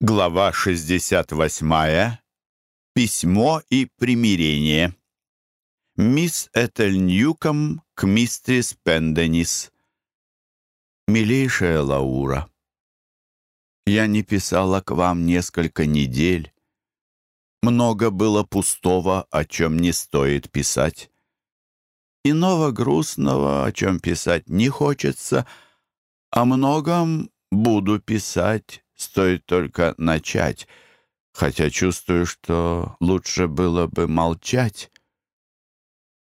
Глава 68. Письмо и примирение. Мисс Этель Ньюком к мистерис Пенденис. Милейшая Лаура, я не писала к вам несколько недель. Много было пустого, о чем не стоит писать. Иного грустного, о чем писать не хочется. О многом буду писать Стоит только начать, хотя чувствую, что лучше было бы молчать.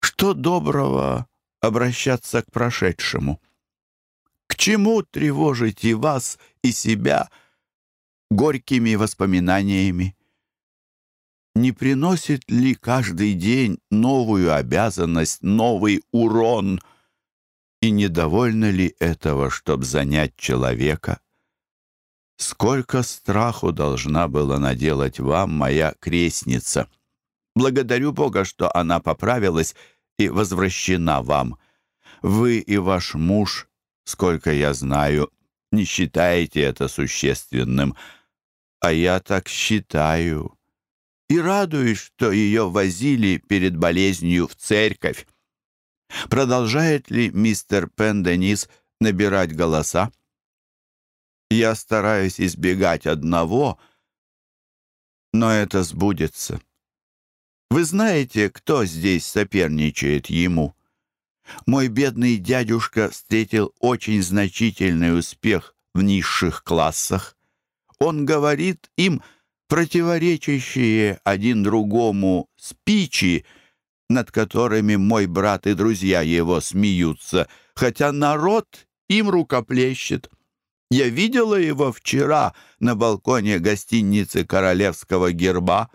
Что доброго обращаться к прошедшему? К чему тревожить и вас, и себя горькими воспоминаниями? Не приносит ли каждый день новую обязанность, новый урон? И недовольно ли этого, чтобы занять человека? Сколько страху должна была наделать вам моя крестница! Благодарю Бога, что она поправилась и возвращена вам. Вы и ваш муж, сколько я знаю, не считаете это существенным, а я так считаю. И радуюсь, что ее возили перед болезнью в церковь. Продолжает ли мистер Пенденис набирать голоса? Я стараюсь избегать одного, но это сбудется. Вы знаете, кто здесь соперничает ему? Мой бедный дядюшка встретил очень значительный успех в низших классах. Он говорит им противоречащие один другому спичи, над которыми мой брат и друзья его смеются, хотя народ им рукоплещет. Я видела его вчера на балконе гостиницы Королевского герба.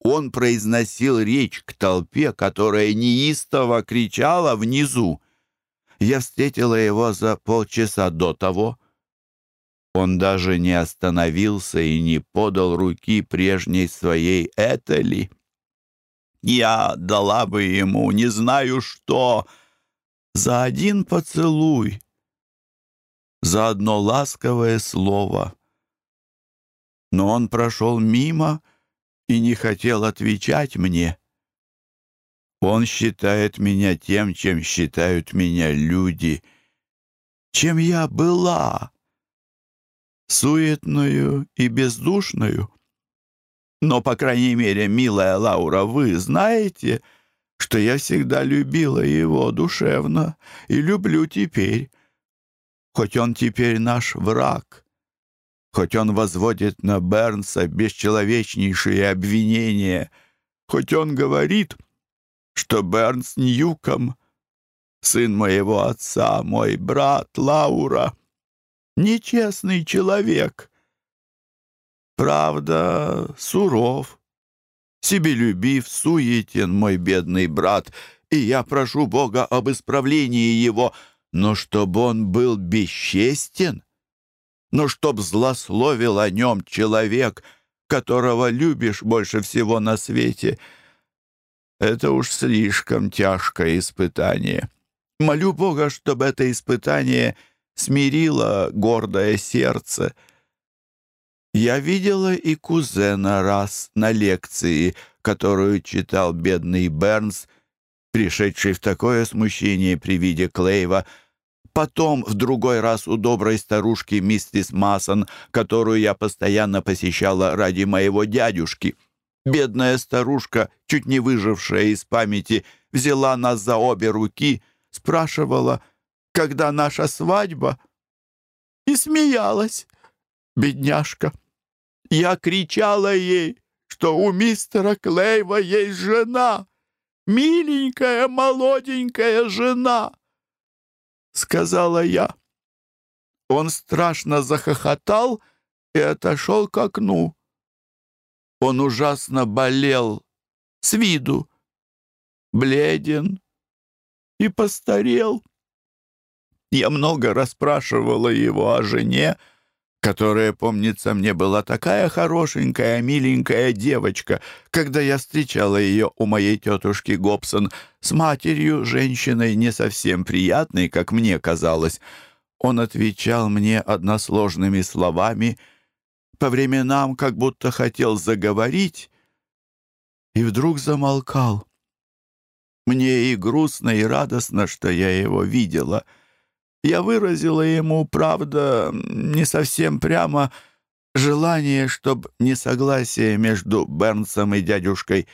Он произносил речь к толпе, которая неистово кричала внизу. Я встретила его за полчаса до того. Он даже не остановился и не подал руки прежней своей Этели. Я дала бы ему не знаю что за один поцелуй за одно ласковое слово. Но он прошел мимо и не хотел отвечать мне. Он считает меня тем, чем считают меня люди, чем я была, суетную и бездушную. Но, по крайней мере, милая Лаура, вы знаете, что я всегда любила его душевно и люблю теперь хоть он теперь наш враг, хоть он возводит на Бернса бесчеловечнейшие обвинения, хоть он говорит, что Бернс Ньюком, сын моего отца, мой брат Лаура, нечестный человек. Правда, суров, себелюбив, суетен мой бедный брат, и я прошу Бога об исправлении его — но чтобы он был бесчестен, но чтоб злословил о нем человек, которого любишь больше всего на свете, это уж слишком тяжкое испытание. Молю Бога, чтобы это испытание смирило гордое сердце. Я видела и кузена раз на лекции, которую читал бедный Бернс, пришедший в такое смущение при виде Клейва, потом в другой раз у доброй старушки миссис Масон, которую я постоянно посещала ради моего дядюшки. Бедная старушка, чуть не выжившая из памяти, взяла нас за обе руки, спрашивала, когда наша свадьба, и смеялась, бедняжка. Я кричала ей, что у мистера Клейва есть жена, миленькая молоденькая жена!» Сказала я. Он страшно захохотал и отошел к окну. Он ужасно болел с виду, бледен и постарел. Я много расспрашивала его о жене, которая, помнится мне, была такая хорошенькая, миленькая девочка, когда я встречала ее у моей тетушки Гобсон с матерью, женщиной не совсем приятной, как мне казалось. Он отвечал мне односложными словами по временам как будто хотел заговорить и вдруг замолкал. Мне и грустно, и радостно, что я его видела. Я выразила ему, правда, не совсем прямо, желание, чтобы несогласие между Бернсом и дядюшкой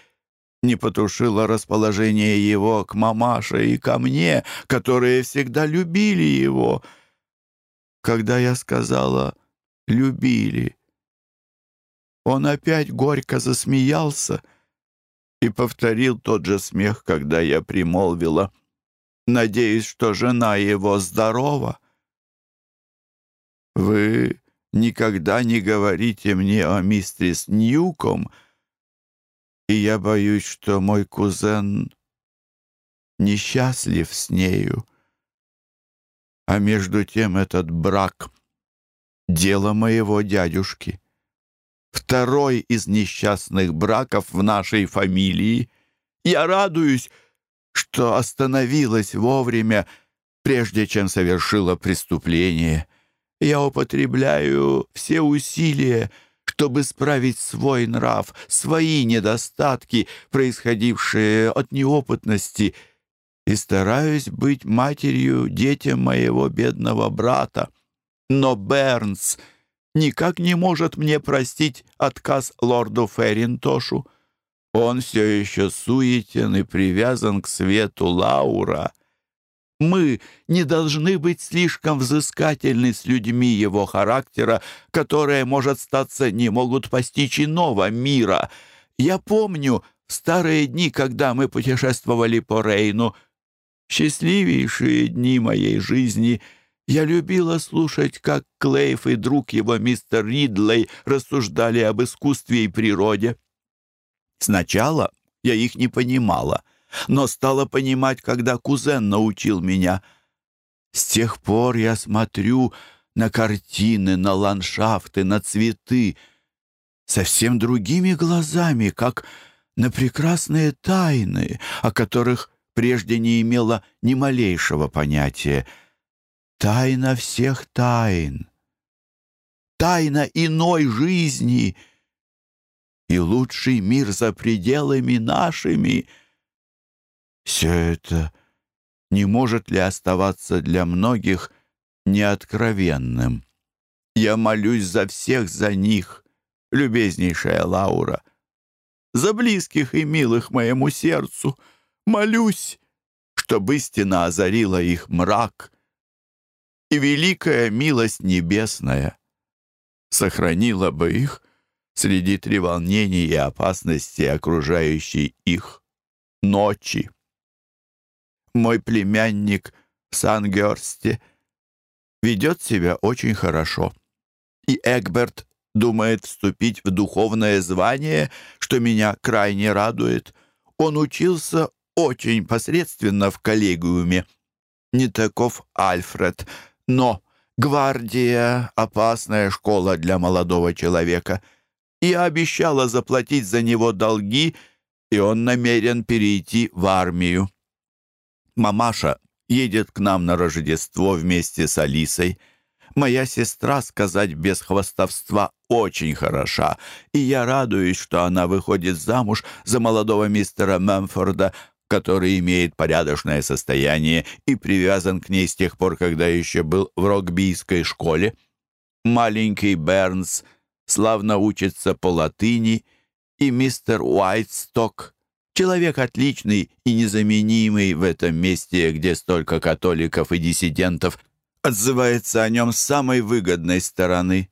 не потушило расположение его к мамаше и ко мне, которые всегда любили его. Когда я сказала «любили», он опять горько засмеялся и повторил тот же смех, когда я примолвила, надеюсь, что жена его здорова. «Вы никогда не говорите мне о мистерис Ньюком, и я боюсь, что мой кузен несчастлив с нею. А между тем этот брак — дело моего дядюшки второй из несчастных браков в нашей фамилии. Я радуюсь, что остановилась вовремя, прежде чем совершила преступление. Я употребляю все усилия, чтобы справить свой нрав, свои недостатки, происходившие от неопытности, и стараюсь быть матерью детям моего бедного брата. Но Бернс — никак не может мне простить отказ лорду Ферринтошу. Он все еще суетен и привязан к свету Лаура. Мы не должны быть слишком взыскательны с людьми его характера, которые, может статься, не могут постичь иного мира. Я помню старые дни, когда мы путешествовали по Рейну, счастливейшие дни моей жизни — я любила слушать, как Клейф и друг его мистер Ридлей рассуждали об искусстве и природе. Сначала я их не понимала, но стала понимать, когда кузен научил меня. С тех пор я смотрю на картины, на ландшафты, на цветы совсем другими глазами, как на прекрасные тайны, о которых прежде не имела ни малейшего понятия — Тайна всех тайн. Тайна иной жизни. И лучший мир за пределами нашими. Все это не может ли оставаться для многих неоткровенным? Я молюсь за всех за них, любезнейшая Лаура, за близких и милых моему сердцу. Молюсь, чтобы истина озарила их мрак, и великая милость небесная сохранила бы их среди треволнений и опасностей, окружающей их ночи. Мой племянник в Сангерсте ведет себя очень хорошо, и Эгберт думает вступить в духовное звание, что меня крайне радует. Он учился очень посредственно в коллегиуме. Не таков Альфред — но гвардия — опасная школа для молодого человека. Я обещала заплатить за него долги, и он намерен перейти в армию. Мамаша едет к нам на Рождество вместе с Алисой. Моя сестра, сказать без хвастовства, очень хороша, и я радуюсь, что она выходит замуж за молодого мистера Мэмфорда, который имеет порядочное состояние и привязан к ней с тех пор, когда еще был в рогбийской школе. Маленький Бернс славно учится по латыни, и мистер Уайтсток — человек отличный и незаменимый в этом месте, где столько католиков и диссидентов, отзывается о нем с самой выгодной стороны.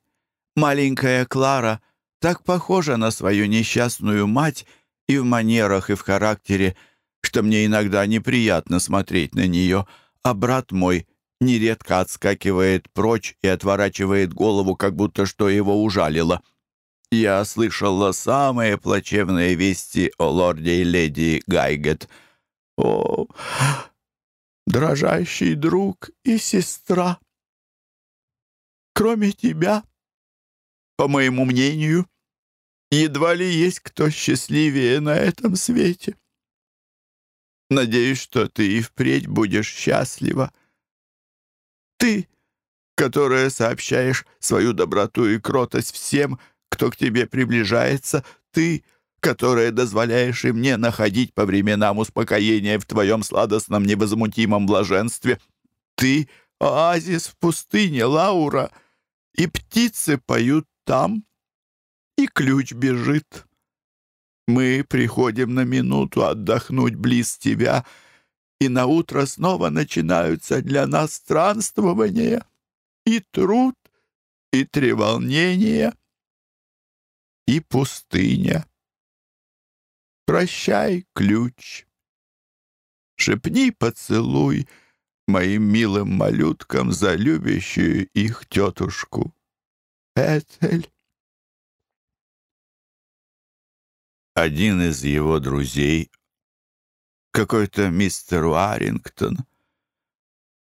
Маленькая Клара так похожа на свою несчастную мать и в манерах, и в характере, что мне иногда неприятно смотреть на нее, а брат мой нередко отскакивает прочь и отворачивает голову, как будто что его ужалило. Я слышала самые плачевные вести о лорде и леди Гайгет. О, дрожащий друг и сестра! Кроме тебя, по моему мнению, едва ли есть кто счастливее на этом свете. Надеюсь, что ты и впредь будешь счастлива. Ты, которое сообщаешь свою доброту и кротость всем, кто к тебе приближается, ты, которая дозволяешь и мне находить по временам успокоение в твоем сладостном невозмутимом блаженстве. Ты — оазис в пустыне, Лаура, и птицы поют там, и ключ бежит. Мы приходим на минуту отдохнуть близ тебя, и на утро снова начинаются для нас странствования и труд, и треволнение, и пустыня. Прощай, ключ. Шепни поцелуй моим милым малюткам за любящую их тетушку. Этель. Один из его друзей, какой-то мистер Уарингтон,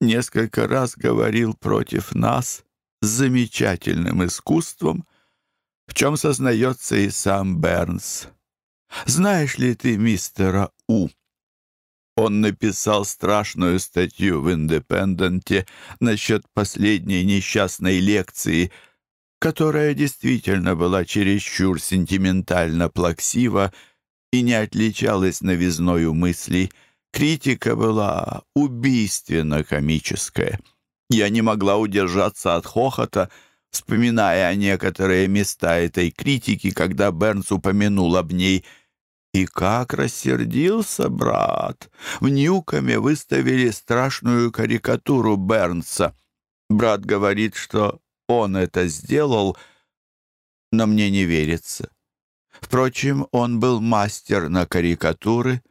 несколько раз говорил против нас с замечательным искусством, в чем сознается и сам Бернс. Знаешь ли ты мистера У? Он написал страшную статью в «Индепенденте» насчет последней несчастной лекции, которая действительно была чересчур сентиментально плаксива и не отличалась новизною мыслей. Критика была убийственно комическая. Я не могла удержаться от хохота, вспоминая некоторые места этой критики, когда Бернс упомянул об ней — и как рассердился брат! В Ньюкоме выставили страшную карикатуру Бернса. Брат говорит, что он это сделал, но мне не верится. Впрочем, он был мастер на карикатуры,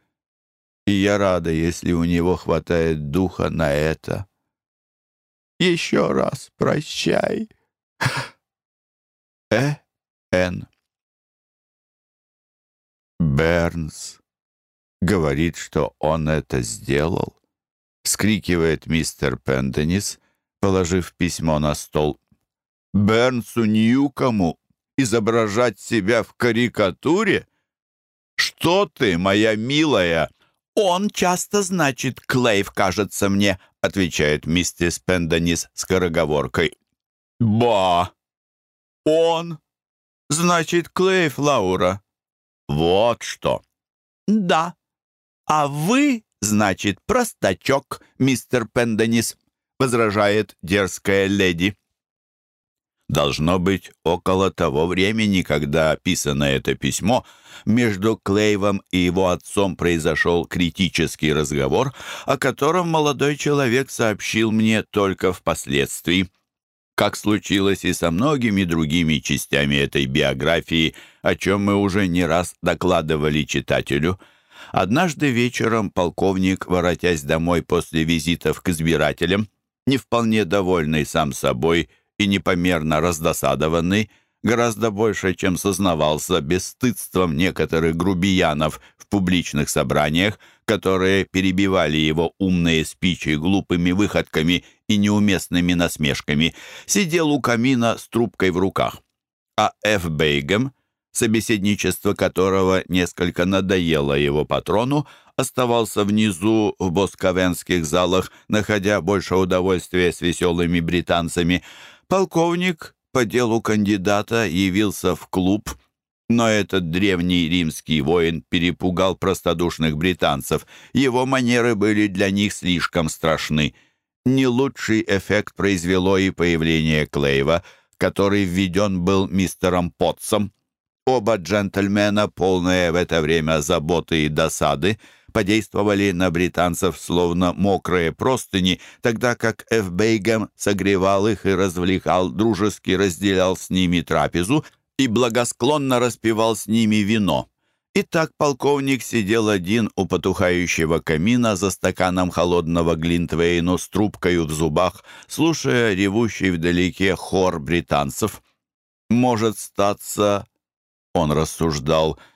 и я рада, если у него хватает духа на это. Еще раз прощай. Э. Н. Бернс говорит, что он это сделал, скрикивает мистер Пенденис, положив письмо на стол. Бернсу Ньюкому изображать себя в карикатуре? Что ты, моя милая? Он часто значит Клейв, кажется мне, отвечает мистер Пенденис скороговоркой. Ба! Он? Значит, Клейв, Лаура. «Вот что!» «Да. А вы, значит, простачок, мистер Пенденис», — возражает дерзкая леди. Должно быть, около того времени, когда описано это письмо, между Клейвом и его отцом произошел критический разговор, о котором молодой человек сообщил мне только впоследствии как случилось и со многими другими частями этой биографии, о чем мы уже не раз докладывали читателю. Однажды вечером полковник, воротясь домой после визитов к избирателям, не вполне довольный сам собой и непомерно раздосадованный, гораздо больше, чем сознавался бесстыдством некоторых грубиянов в публичных собраниях, которые перебивали его умные спичи глупыми выходками и неуместными насмешками, сидел у камина с трубкой в руках. А Ф. Бейгем, собеседничество которого несколько надоело его патрону, оставался внизу в босковенских залах, находя больше удовольствия с веселыми британцами. Полковник по делу кандидата явился в клуб, но этот древний римский воин перепугал простодушных британцев. Его манеры были для них слишком страшны. Не лучший эффект произвело и появление Клейва, который введен был мистером Потсом. Оба джентльмена, полные в это время заботы и досады, подействовали на британцев словно мокрые простыни, тогда как Эф Бейгем согревал их и развлекал, дружески разделял с ними трапезу и благосклонно распивал с ними вино. Итак, полковник сидел один у потухающего камина за стаканом холодного глинтвейну с трубкой в зубах, слушая ревущий вдалеке хор британцев. «Может статься...» — он рассуждал —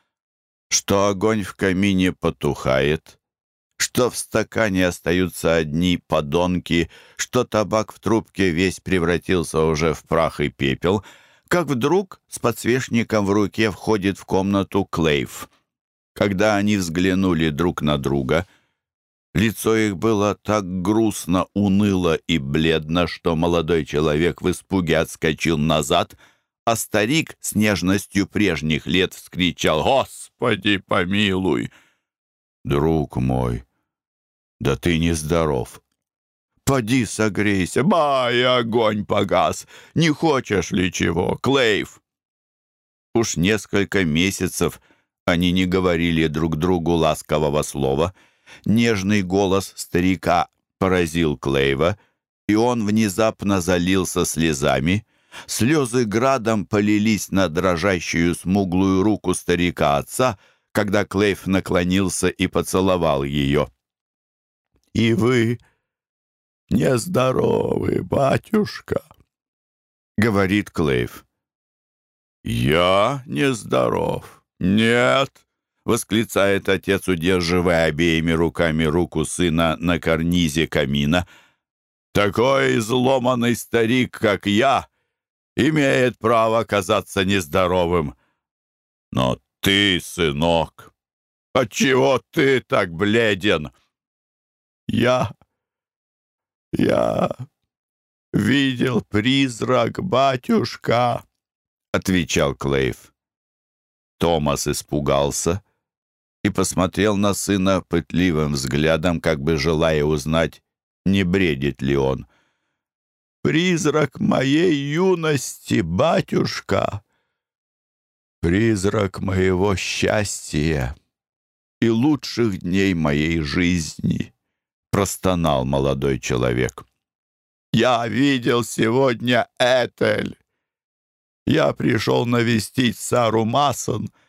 что огонь в камине потухает, что в стакане остаются одни подонки, что табак в трубке весь превратился уже в прах и пепел, как вдруг с подсвечником в руке входит в комнату Клейв. Когда они взглянули друг на друга, Лицо их было так грустно, уныло и бледно, что молодой человек в испуге отскочил назад, а старик с нежностью прежних лет вскричал «Господи, помилуй!» «Друг мой, да ты нездоров!» «Поди согрейся! Бай, огонь погас! Не хочешь ли чего, Клейв?» Уж несколько месяцев они не говорили друг другу ласкового слова — Нежный голос старика поразил Клейва, и он внезапно залился слезами. Слезы градом полились на дрожащую смуглую руку старика-отца, когда Клейв наклонился и поцеловал ее. «И вы нездоровы, батюшка», — говорит Клейв. «Я нездоров. Нет, — восклицает отец, удерживая обеими руками руку сына на карнизе камина. «Такой изломанный старик, как я, имеет право казаться нездоровым. Но ты, сынок, отчего ты так бледен?» «Я... я видел призрак батюшка», — отвечал Клейв. Томас испугался — и посмотрел на сына пытливым взглядом, как бы желая узнать, не бредит ли он. «Призрак моей юности, батюшка! Призрак моего счастья и лучших дней моей жизни!» простонал молодой человек. «Я видел сегодня Этель. Я пришел навестить Сару Масон —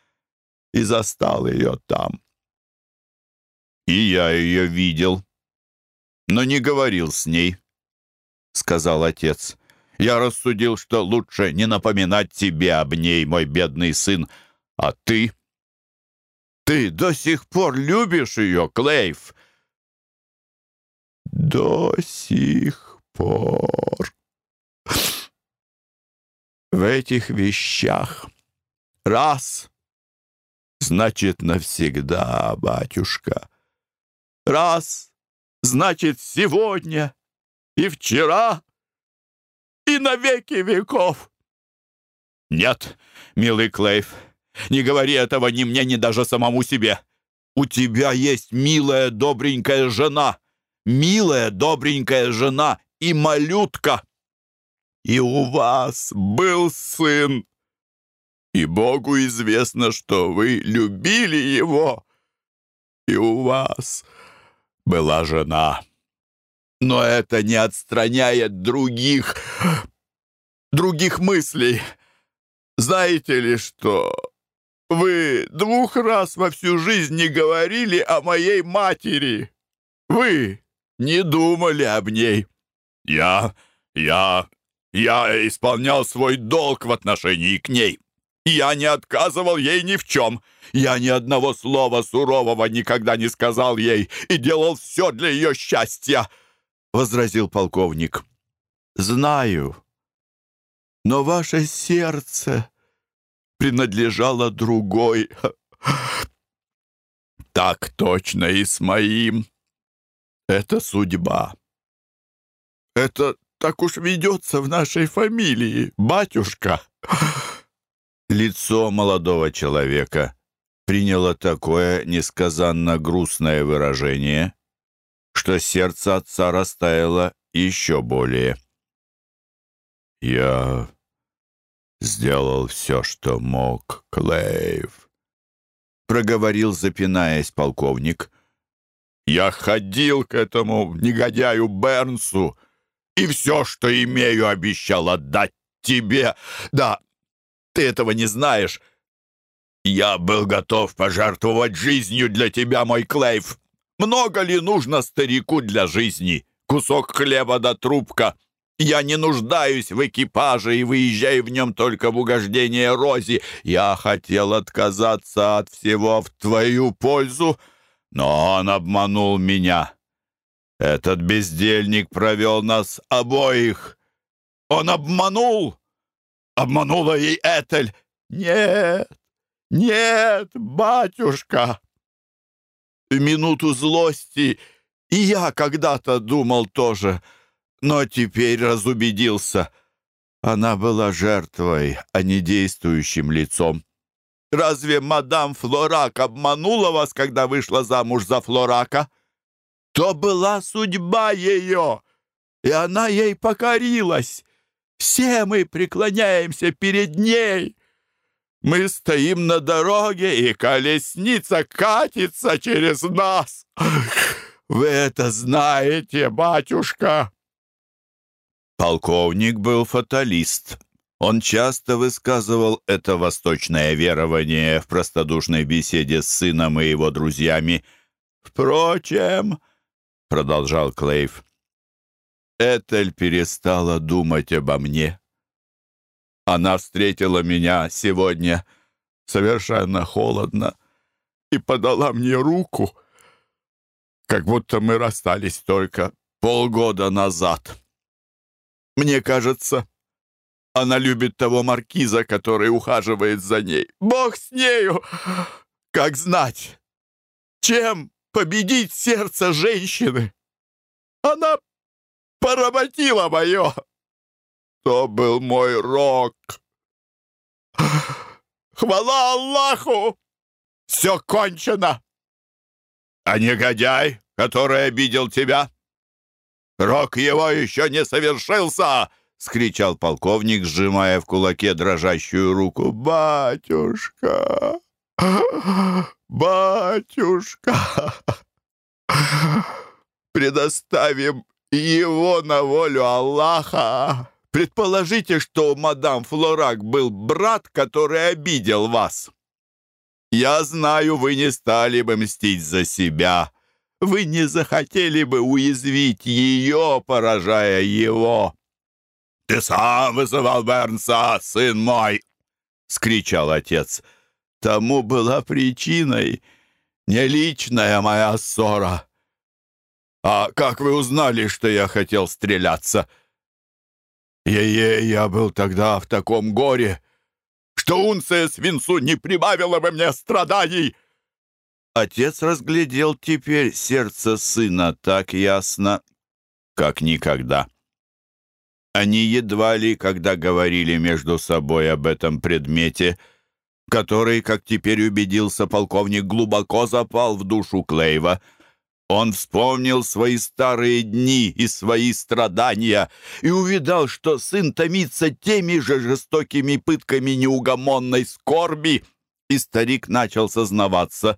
и застал ее там. «И я ее видел, но не говорил с ней», — сказал отец. «Я рассудил, что лучше не напоминать тебе об ней, мой бедный сын, а ты...» «Ты до сих пор любишь ее, Клейв?» «До сих пор...» В этих вещах. Раз. Значит навсегда, батюшка. Раз, значит сегодня и вчера и на веки веков. Нет, милый Клейв, не говори этого ни мне, ни даже самому себе. У тебя есть милая, добренькая жена, милая, добренькая жена и малютка. И у вас был сын, и Богу известно, что вы любили его, и у вас была жена. Но это не отстраняет других, других мыслей. Знаете ли что? Вы двух раз во всю жизнь не говорили о моей матери. Вы не думали об ней. Я, я, я исполнял свой долг в отношении к ней. Я не отказывал ей ни в чем. Я ни одного слова сурового никогда не сказал ей и делал все для ее счастья», — возразил полковник. «Знаю, но ваше сердце принадлежало другой. Так точно и с моим. Это судьба. Это так уж ведется в нашей фамилии, батюшка». Лицо молодого человека приняло такое несказанно грустное выражение, что сердце отца растаяло еще более. «Я сделал все, что мог, Клейв», — проговорил, запинаясь полковник. «Я ходил к этому негодяю Бернсу и все, что имею, обещал отдать тебе. Да, ты этого не знаешь. Я был готов пожертвовать жизнью для тебя, мой Клейв. Много ли нужно старику для жизни? Кусок хлеба да трубка. Я не нуждаюсь в экипаже и выезжаю в нем только в угождение Рози. Я хотел отказаться от всего в твою пользу, но он обманул меня. Этот бездельник провел нас обоих. Он обманул!» Обманула ей Этель. Нет, нет, батюшка. Минуту злости И я когда-то думал тоже, но теперь разубедился. Она была жертвой, а не действующим лицом. Разве мадам Флорак обманула вас, когда вышла замуж за Флорака? То была судьба ее, и она ей покорилась. Все мы преклоняемся перед ней. Мы стоим на дороге, и колесница катится через нас. Вы это знаете, батюшка!» Полковник был фаталист. Он часто высказывал это восточное верование в простодушной беседе с сыном и его друзьями. «Впрочем», — продолжал Клейв, — «Этель перестала думать обо мне. Она встретила меня сегодня совершенно холодно и подала мне руку, как будто мы расстались только полгода назад. Мне кажется, она любит того маркиза, который ухаживает за ней. Бог с нею! Как знать, чем победить сердце женщины? Она поработила мое. То был мой рок. Хвала Аллаху! Все кончено! А негодяй, который обидел тебя, рок его еще не совершился!» — скричал полковник, сжимая в кулаке дрожащую руку. «Батюшка! Батюшка! Предоставим его на волю Аллаха!» Предположите, что у мадам Флорак был брат, который обидел вас. Я знаю, вы не стали бы мстить за себя. Вы не захотели бы уязвить ее, поражая его. «Ты сам вызывал Бернса, сын мой!» — скричал отец. «Тому была причиной не личная моя ссора. А как вы узнали, что я хотел стреляться?» Е-е, я был тогда в таком горе, что унция свинцу не прибавила бы мне страданий!» Отец разглядел теперь сердце сына так ясно, как никогда. Они едва ли, когда говорили между собой об этом предмете, который, как теперь убедился полковник, глубоко запал в душу Клейва — он вспомнил свои старые дни и свои страдания и увидал, что сын томится теми же жестокими пытками неугомонной скорби, и старик начал сознаваться,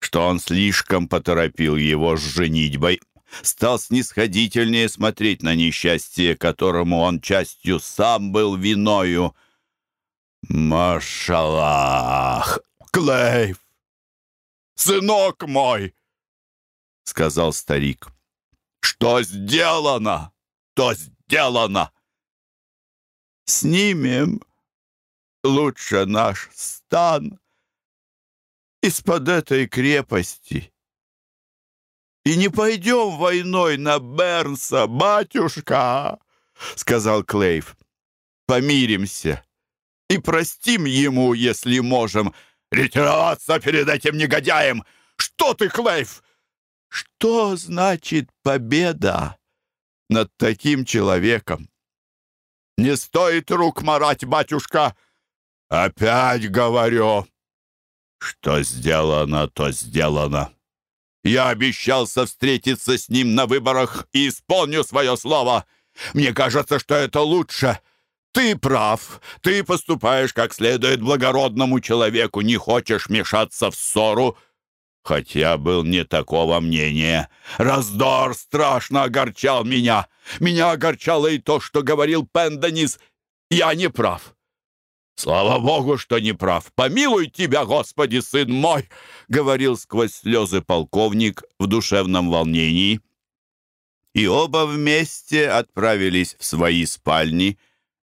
что он слишком поторопил его с женитьбой, стал снисходительнее смотреть на несчастье, которому он частью сам был виною. «Машаллах! Клейв! Сынок мой!» — сказал старик. «Что сделано, то сделано! Снимем лучше наш стан из-под этой крепости и не пойдем войной на Бернса, батюшка!» — сказал Клейв. «Помиримся и простим ему, если можем, ретироваться перед этим негодяем! Что ты, Клейв, что значит победа над таким человеком? Не стоит рук марать, батюшка. Опять говорю, что сделано, то сделано. Я обещался встретиться с ним на выборах и исполню свое слово. Мне кажется, что это лучше. Ты прав. Ты поступаешь как следует благородному человеку, не хочешь мешаться в ссору, Хотя был не такого мнения. Раздор страшно огорчал меня. Меня огорчало и то, что говорил Пенденис. Я не прав. «Слава Богу, что не прав! Помилуй тебя, Господи, сын мой!» — говорил сквозь слезы полковник в душевном волнении. И оба вместе отправились в свои спальни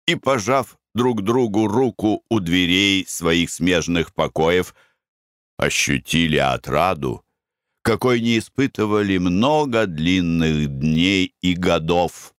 и, пожав друг другу руку у дверей своих смежных покоев, — ощутили отраду, какой не испытывали много длинных дней и годов.